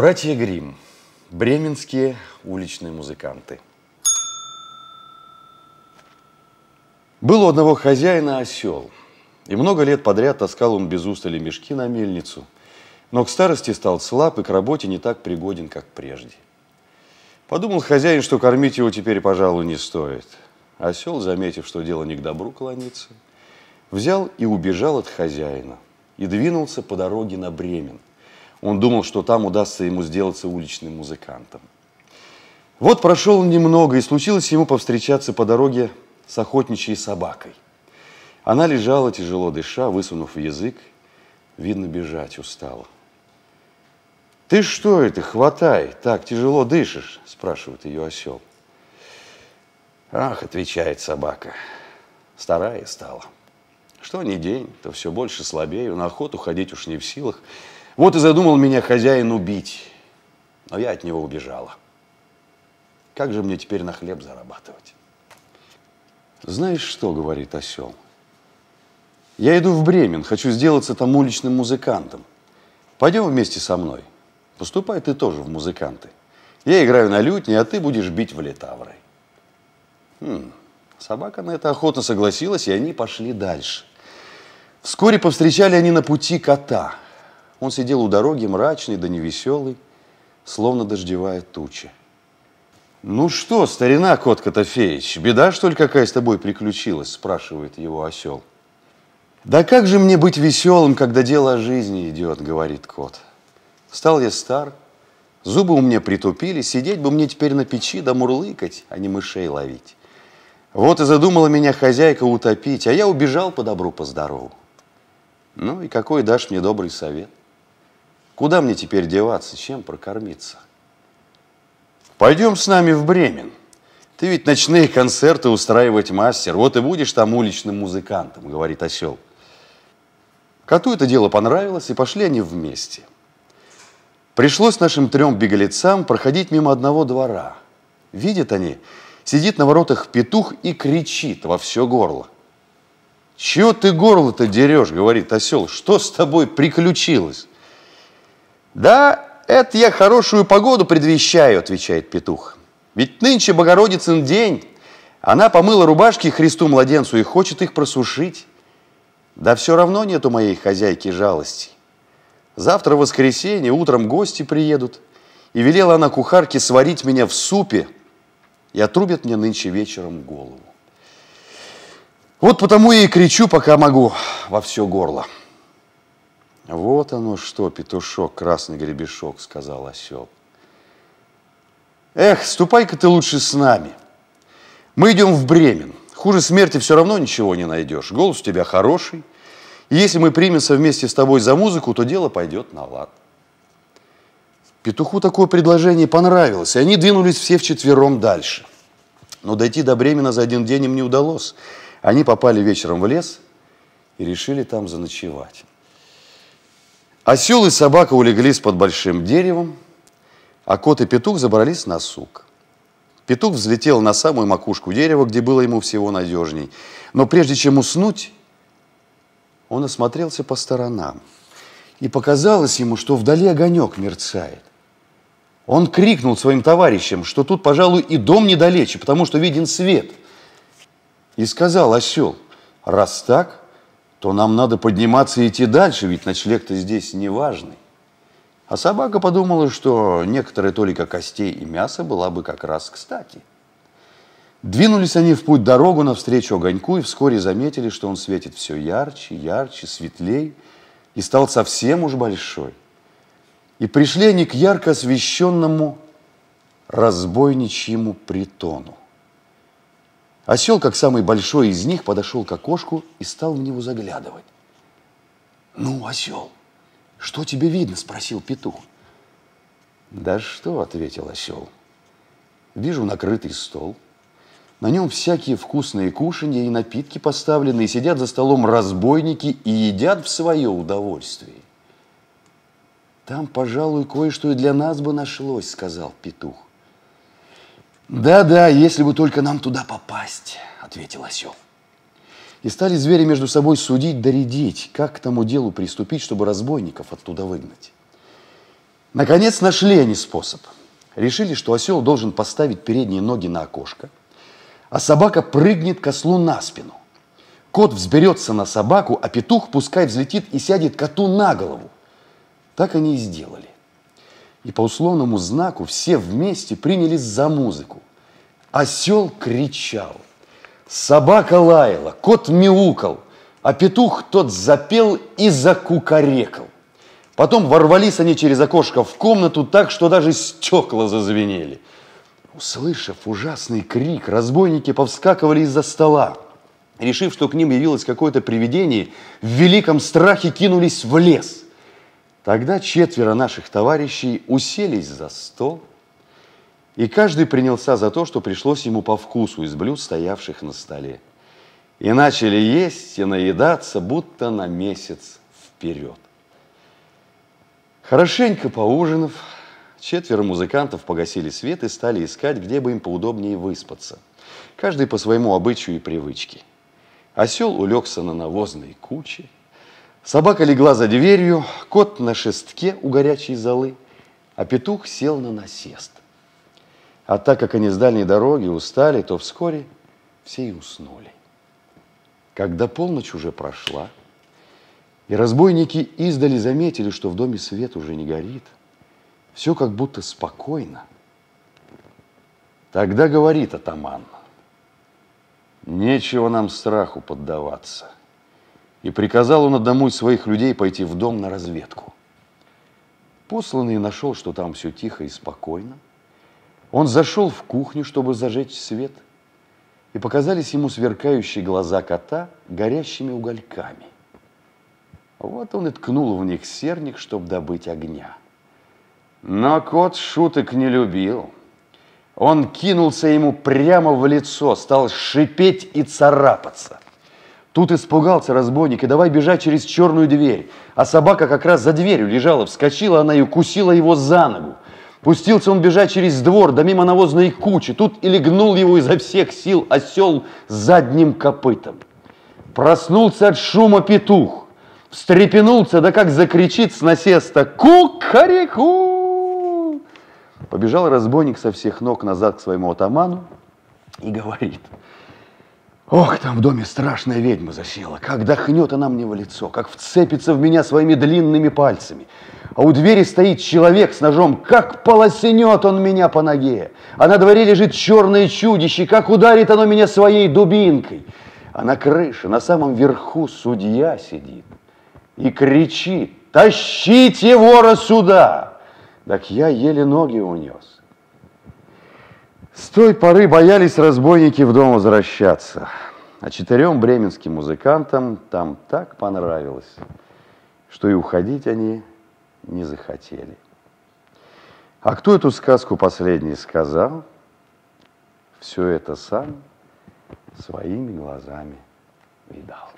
Братья Грим, бременские уличные музыканты. Был у одного хозяина осел, и много лет подряд таскал он без устали мешки на мельницу, но к старости стал слаб и к работе не так пригоден, как прежде. Подумал хозяин, что кормить его теперь, пожалуй, не стоит. Осел, заметив, что дело не к добру клонится, взял и убежал от хозяина и двинулся по дороге на Бремен – он думал, что там удастся ему сделаться уличным музыкантом. Вот прошел немного, и случилось ему повстречаться по дороге с охотничьей собакой. Она лежала, тяжело дыша, высунув язык. Видно, бежать устала. «Ты что это, хватай, так тяжело дышишь?» – спрашивает ее осел. «Ах», – отвечает собака, – «старая стала. Что ни день, то все больше слабею, на охоту ходить уж не в силах. Вот и задумал меня хозяин убить, но я от него убежала. Как же мне теперь на хлеб зарабатывать? Знаешь что, говорит осел, я иду в Бремен, хочу сделаться там уличным музыкантом. Пойдем вместе со мной. Поступай ты тоже в музыканты. Я играю на лютне, а ты будешь бить в литавры. Хм. Собака на это охотно согласилась, и они пошли дальше. Вскоре повстречали они на пути кота – он сидел у дороги, мрачный да невеселый, словно дождевая туча. «Ну что, старина кот Котофеич, беда, что ли, какая с тобой приключилась?» спрашивает его осел. «Да как же мне быть веселым, когда дело о жизни идет?» говорит кот. «Стал я стар, зубы у меня притупили, сидеть бы мне теперь на печи да мурлыкать, а не мышей ловить. Вот и задумала меня хозяйка утопить, а я убежал по добру, по здорову. Ну и какой дашь мне добрый совет?» Куда мне теперь деваться, чем прокормиться? Пойдем с нами в Бремен. Ты ведь ночные концерты устраивать мастер, вот и будешь там уличным музыкантом, говорит осел. Коту это дело понравилось, и пошли они вместе. Пришлось нашим трем беглецам проходить мимо одного двора. Видят они, сидит на воротах петух и кричит во все горло. «Чего ты горло-то дерешь?» – говорит осел. «Что с тобой приключилось?» Да, это я хорошую погоду предвещаю, отвечает петух. Ведь нынче Богородицын день. Она помыла рубашки Христу младенцу и хочет их просушить. Да все равно нету моей хозяйки жалости. Завтра воскресенье, утром гости приедут. И велела она кухарке сварить меня в супе и отрубят мне нынче вечером голову. Вот потому я и кричу, пока могу, во все горло. Вот оно что, петушок, красный гребешок, сказал осел. Эх, ступай-ка ты лучше с нами. Мы идем в Бремен. Хуже смерти все равно ничего не найдешь. Голос у тебя хороший. И если мы примемся вместе с тобой за музыку, то дело пойдет на лад. Петуху такое предложение понравилось, и они двинулись все вчетвером дальше. Но дойти до Бремена за один день им не удалось. Они попали вечером в лес и решили там заночевать. Осел и собака улеглись под большим деревом, а кот и петух забрались на сук. Петух взлетел на самую макушку дерева, где было ему всего надежней. Но прежде чем уснуть, он осмотрелся по сторонам. И показалось ему, что вдали огонек мерцает. Он крикнул своим товарищам, что тут, пожалуй, и дом недалече, потому что виден свет. И сказал осел, раз так, то нам надо подниматься и идти дальше, ведь ночлег-то здесь не важный. А собака подумала, что некоторая толика костей и мяса была бы как раз кстати. Двинулись они в путь дорогу навстречу огоньку и вскоре заметили, что он светит все ярче, ярче, светлей и стал совсем уж большой. И пришли они к ярко освещенному разбойничьему притону. Осел, как самый большой из них, подошел к окошку и стал в него заглядывать. «Ну, осел, что тебе видно?» – спросил петух. «Да что?» – ответил осел. «Вижу накрытый стол. На нем всякие вкусные кушанья и напитки поставлены, и сидят за столом разбойники и едят в свое удовольствие». «Там, пожалуй, кое-что и для нас бы нашлось», – сказал петух. «Да-да, если бы только нам туда попасть», — ответил осел. И стали звери между собой судить, доредить, как к тому делу приступить, чтобы разбойников оттуда выгнать. Наконец нашли они способ. Решили, что осел должен поставить передние ноги на окошко, а собака прыгнет к ослу на спину. Кот взберется на собаку, а петух пускай взлетит и сядет коту на голову. Так они и сделали. И по условному знаку все вместе принялись за музыку. Осел кричал, собака лаяла, кот мяукал, а петух тот запел и закукарекал. Потом ворвались они через окошко в комнату так, что даже стекла зазвенели. Услышав ужасный крик, разбойники повскакивали из-за стола. Решив, что к ним явилось какое-то привидение, в великом страхе кинулись в лес. Тогда четверо наших товарищей уселись за стол, и каждый принялся за то, что пришлось ему по вкусу из блюд, стоявших на столе. И начали есть и наедаться, будто на месяц вперед. Хорошенько поужинав, четверо музыкантов погасили свет и стали искать, где бы им поудобнее выспаться. Каждый по своему обычаю и привычке. Осел улегся на навозной куче, собака легла за дверью, кот на шестке у горячей золы, а петух сел на насест. А так как они с дальней дороги устали, то вскоре все и уснули. Когда полночь уже прошла, и разбойники издали заметили, что в доме свет уже не горит. Все как будто спокойно. Тогда говорит атаман, нечего нам страху поддаваться. И приказал он одному из своих людей пойти в дом на разведку. Посланный нашел, что там все тихо и спокойно. Он зашел в кухню, чтобы зажечь свет, и показались ему сверкающие глаза кота горящими угольками. Вот он и ткнул в них серник, чтобы добыть огня. Но кот шуток не любил. Он кинулся ему прямо в лицо, стал шипеть и царапаться. Тут испугался разбойник и давай бежать через черную дверь. А собака как раз за дверью лежала, вскочила она и укусила его за ногу. Пустился он бежать через двор, да мимо навозной кучи. Тут и легнул его изо всех сил осел задним копытом. Проснулся от шума петух встрепенулся, да как закричит с насеста «Кукареку!» Побежал разбойник со всех ног назад к своему атаману и говорит, Ох, там в доме страшная ведьма засела, как дохнет она мне в лицо, как вцепится в меня своими длинными пальцами. А у двери стоит человек с ножом, как полосенет он меня по ноге. А на дворе лежит черное чудище, как ударит оно меня своей дубинкой. А на крыше, на самом верху судья сидит и кричит, тащите вора сюда. Так я еле ноги унес. С той поры боялись разбойники в дом возвращаться. А четырем бременским музыкантам там так понравилось, что и уходить они не захотели. А кто эту сказку последний сказал, все это сам своими глазами видал.